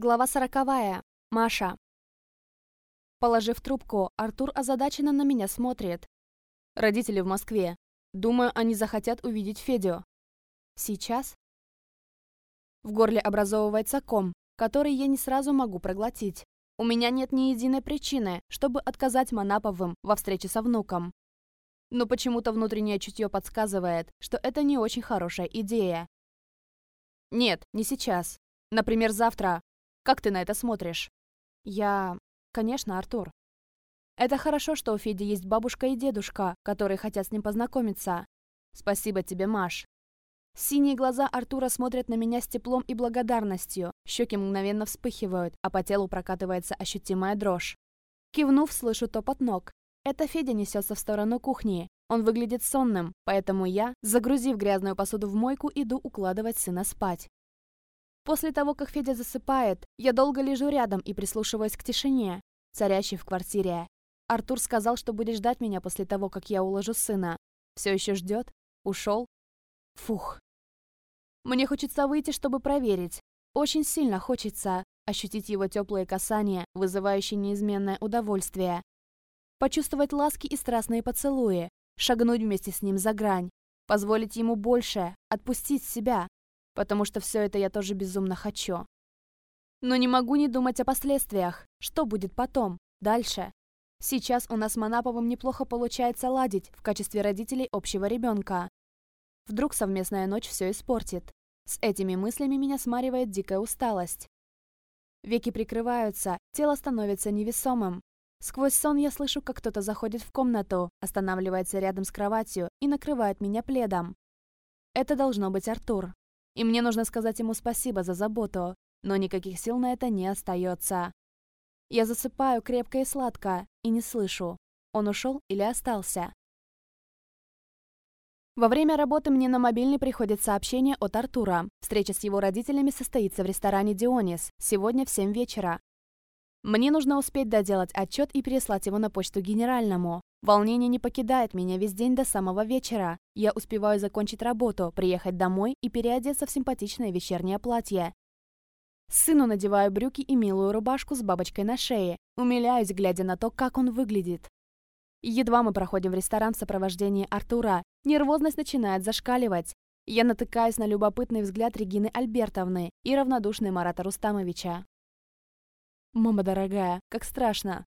Глава сороковая. Маша. Положив трубку, Артур озадаченно на меня смотрит. Родители в Москве. Думаю, они захотят увидеть Федю. Сейчас? В горле образовывается ком, который я не сразу могу проглотить. У меня нет ни единой причины, чтобы отказать Манаповым во встрече со внуком. Но почему-то внутреннее чутье подсказывает, что это не очень хорошая идея. Нет, не сейчас. Например, завтра, как ты на это смотришь?» «Я... Конечно, Артур. Это хорошо, что у Феди есть бабушка и дедушка, которые хотят с ним познакомиться. Спасибо тебе, Маш». Синие глаза Артура смотрят на меня с теплом и благодарностью, щеки мгновенно вспыхивают, а по телу прокатывается ощутимая дрожь. Кивнув, слышу топот ног. Это Федя несется в сторону кухни. Он выглядит сонным, поэтому я, загрузив грязную посуду в мойку, иду укладывать сына спать. После того, как Федя засыпает, я долго лежу рядом и прислушиваюсь к тишине, царящей в квартире. Артур сказал, что будет ждать меня после того, как я уложу сына. Все еще ждет? Ушел? Фух. Мне хочется выйти, чтобы проверить. Очень сильно хочется ощутить его теплые касания, вызывающие неизменное удовольствие. Почувствовать ласки и страстные поцелуи, шагнуть вместе с ним за грань, позволить ему больше, отпустить себя, потому что все это я тоже безумно хочу. Но не могу не думать о последствиях. Что будет потом, дальше? Сейчас у нас с Манаповым неплохо получается ладить в качестве родителей общего ребенка. Вдруг совместная ночь все испортит. С этими мыслями меня смаривает дикая усталость. Веки прикрываются, тело становится невесомым. Сквозь сон я слышу, как кто-то заходит в комнату, останавливается рядом с кроватью и накрывает меня пледом. Это должно быть Артур и мне нужно сказать ему спасибо за заботу, но никаких сил на это не остается. Я засыпаю крепко и сладко, и не слышу, он ушел или остался. Во время работы мне на мобильный приходит сообщение от Артура. Встреча с его родителями состоится в ресторане «Дионис» сегодня в 7 вечера. Мне нужно успеть доделать отчет и переслать его на почту генеральному. Волнение не покидает меня весь день до самого вечера. Я успеваю закончить работу, приехать домой и переодеться в симпатичное вечернее платье. Сыну надеваю брюки и милую рубашку с бабочкой на шее. Умиляюсь, глядя на то, как он выглядит. Едва мы проходим в ресторан в сопровождении Артура, нервозность начинает зашкаливать. Я натыкаюсь на любопытный взгляд Регины Альбертовны и равнодушный Марата Рустамовича. «Мама дорогая, как страшно!»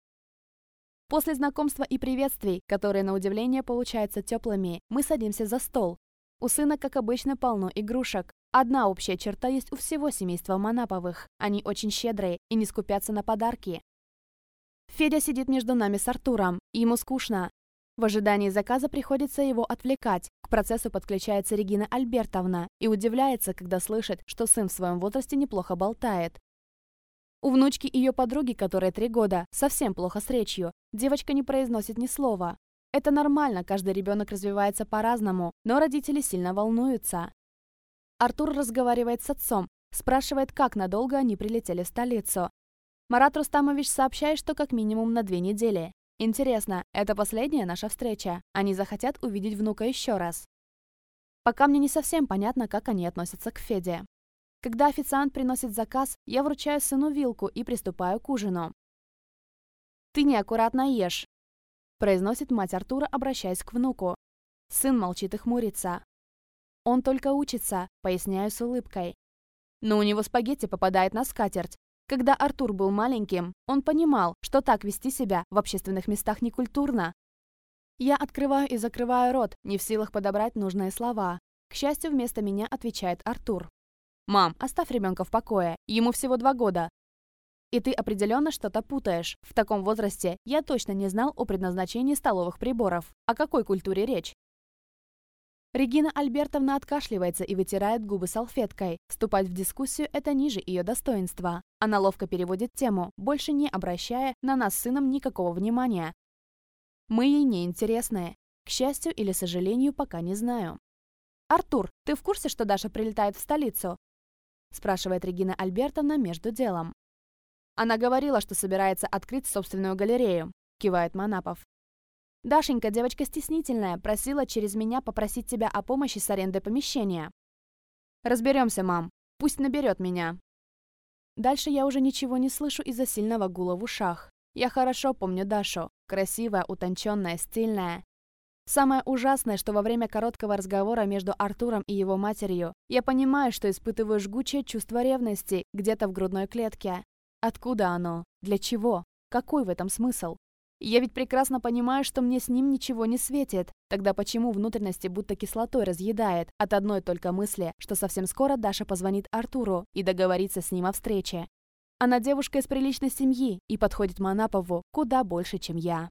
После знакомства и приветствий, которые на удивление получаются теплыми, мы садимся за стол. У сына, как обычно, полно игрушек. Одна общая черта есть у всего семейства Манаповых. Они очень щедрые и не скупятся на подарки. Федя сидит между нами с Артуром, ему скучно. В ожидании заказа приходится его отвлекать. К процессу подключается Регина Альбертовна и удивляется, когда слышит, что сын в своем возрасте неплохо болтает. У внучки ее подруги, которая три года, совсем плохо с речью. Девочка не произносит ни слова. Это нормально, каждый ребенок развивается по-разному, но родители сильно волнуются. Артур разговаривает с отцом, спрашивает, как надолго они прилетели в столицу. Марат Рустамович сообщает, что как минимум на две недели. Интересно, это последняя наша встреча? Они захотят увидеть внука еще раз. Пока мне не совсем понятно, как они относятся к Феде. Когда официант приносит заказ, я вручаю сыну вилку и приступаю к ужину. «Ты неаккуратно ешь», – произносит мать Артура, обращаясь к внуку. Сын молчит и хмурится. «Он только учится», – поясняю с улыбкой. Но у него спагетти попадает на скатерть. Когда Артур был маленьким, он понимал, что так вести себя в общественных местах некультурно. Я открываю и закрываю рот, не в силах подобрать нужные слова. К счастью, вместо меня отвечает Артур. «Мам, оставь ребенка в покое, ему всего два года». И ты определенно что-то путаешь. В таком возрасте я точно не знал о предназначении столовых приборов. О какой культуре речь? Регина Альбертовна откашливается и вытирает губы салфеткой. Вступать в дискуссию – это ниже ее достоинства. Она ловко переводит тему, больше не обращая на нас с сыном никакого внимания. Мы ей не интересны. К счастью или сожалению, пока не знаю. «Артур, ты в курсе, что Даша прилетает в столицу?» Спрашивает Регина Альбертовна между делом. Она говорила, что собирается открыть собственную галерею, кивает Манапов. Дашенька, девочка стеснительная, просила через меня попросить тебя о помощи с арендой помещения. Разберемся, мам. Пусть наберет меня. Дальше я уже ничего не слышу из-за сильного гула в ушах. Я хорошо помню Дашу. Красивая, утонченная, стильная. Самое ужасное, что во время короткого разговора между Артуром и его матерью я понимаю, что испытываю жгучее чувство ревности где-то в грудной клетке. Откуда оно? Для чего? Какой в этом смысл? Я ведь прекрасно понимаю, что мне с ним ничего не светит. Тогда почему внутренности будто кислотой разъедает от одной только мысли, что совсем скоро Даша позвонит Артуру и договорится с ним о встрече? Она девушка из приличной семьи и подходит Манапову куда больше, чем я.